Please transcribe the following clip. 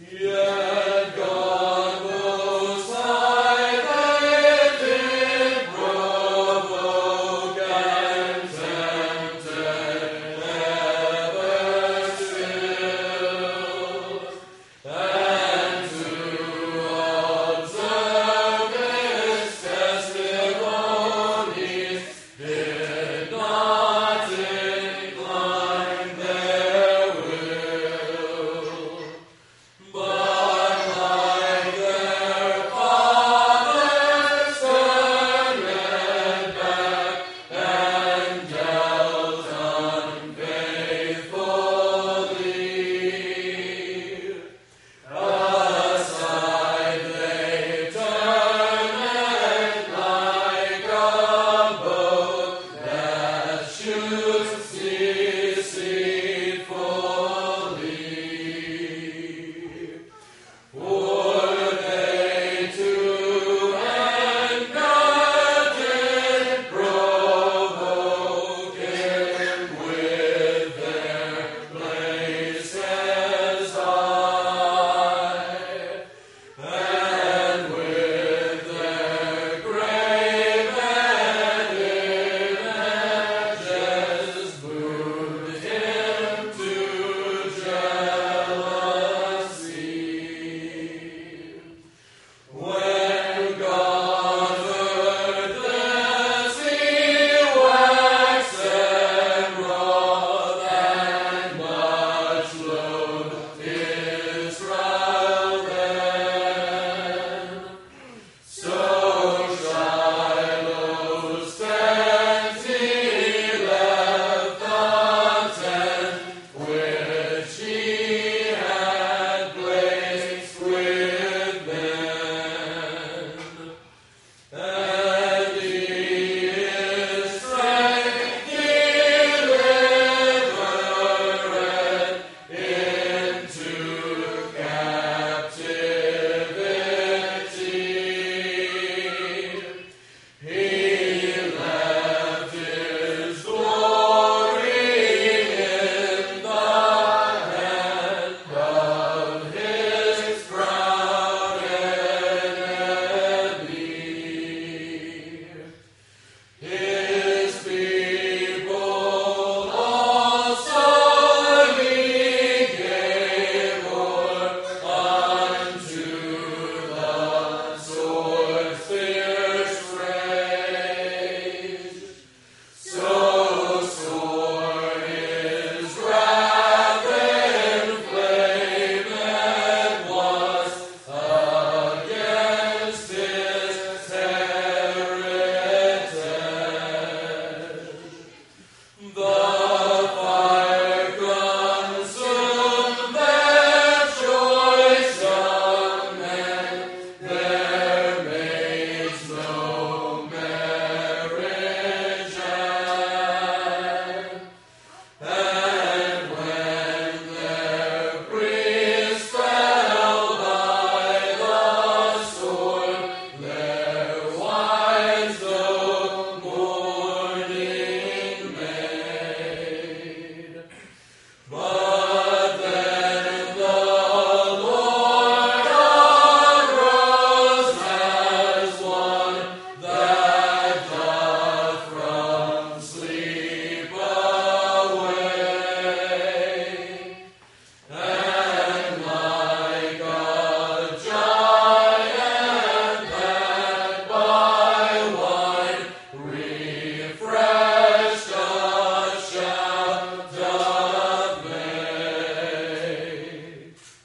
Yeah.